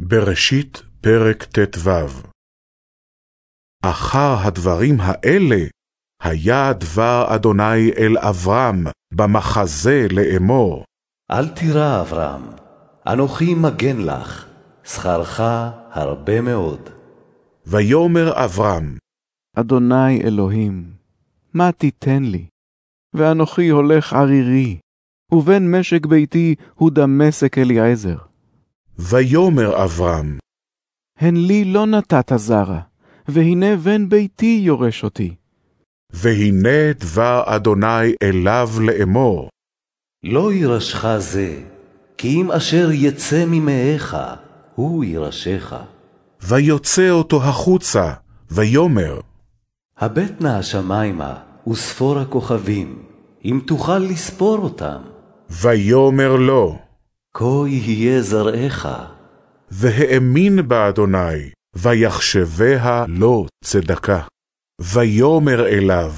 בראשית פרק ט"ו אחר הדברים האלה היה דבר אדוני אל אברהם במחזה לאמור. אל תירא, אברהם, אנוכי מגן לך, שכרך הרבה מאוד. ויאמר אברהם, אדוני אלוהים, מה תיתן לי? ואנוכי הולך ערירי, ובן משק ביתי הוא דמשק אליעזר. ויאמר אברהם, הן לי לא נתת זרע, והנה בן ביתי יורש אותי. והנה דבר אדוני אליו לאמור. לא יירשך זה, כי אם אשר יצא ממאיך, הוא יירשך. ויוצא אותו החוצה, ויאמר, הבט נא השמיימה, וספור הכוכבים, אם תוכל לספור אותם. ויאמר לו, כה יהיה זרעך. והאמין באדוני, ויחשביה לו צדקה. ויאמר אליו,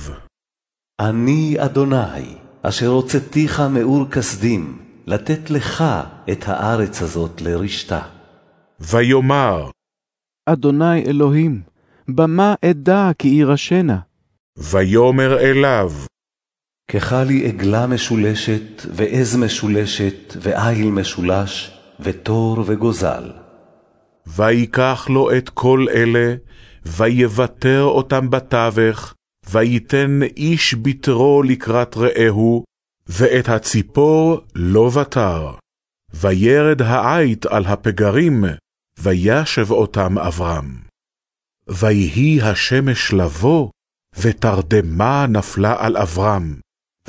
אני אדוני, אשר הוצאתיך מאור כסדים, לתת לך את הארץ הזאת לרשתה. ויאמר, אדוני אלוהים, במה אדע כי יירשנה? ויאמר אליו, ככה לי עגלה משולשת, ועז משולשת, ועיל משולש, ותור וגוזל. ויקח לו את כל אלה, ויבתר אותם בתווך, ויתן איש בתרו לקראת רעהו, ואת הציפור לא בתר. וירד העית על הפגרים, וישב אותם אברהם. ויהי השמש לבוא, ותרדמה נפלה על אברהם,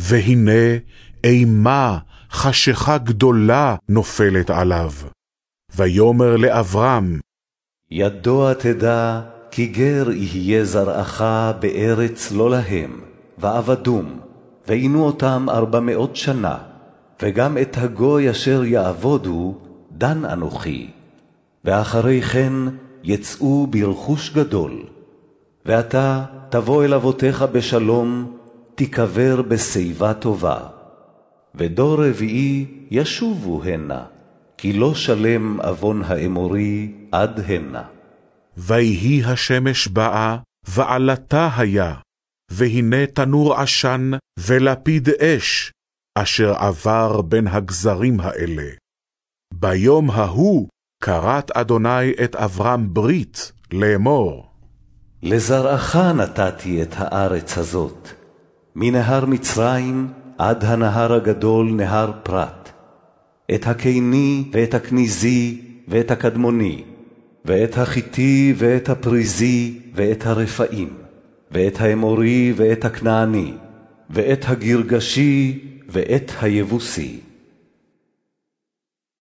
והנה אימה חשיכה גדולה נופלת עליו. ויאמר לאברהם, ידוע תדע, כי גר יהיה זרעך בארץ לא להם, ועבדום, ועינו אותם ארבע מאות שנה, וגם את הגוי אשר יעבודו, דן אנוכי. ואחרי כן יצאו ברכוש גדול. ואתה תבוא אל אבותיך בשלום, תיקבר בשיבה טובה. ודור רביעי ישובו הנה, כי לא שלם עוון האמורי עד הנה. ויהי השמש באה, ועלתה היה, והנה תנור עשן ולפיד אש, אשר עבר בין הגזרים האלה. ביום ההוא כרת אדוני את אברהם ברית, לאמור. לזרעך נתתי את הארץ הזאת, מנהר מצרים עד הנהר הגדול נהר פרת, את הקיני ואת הכניזי ואת הקדמוני, ואת החיתי ואת הפריזי ואת הרפאים, ואת האמורי ואת הכנעני, ואת הגרגשי ואת היבוסי.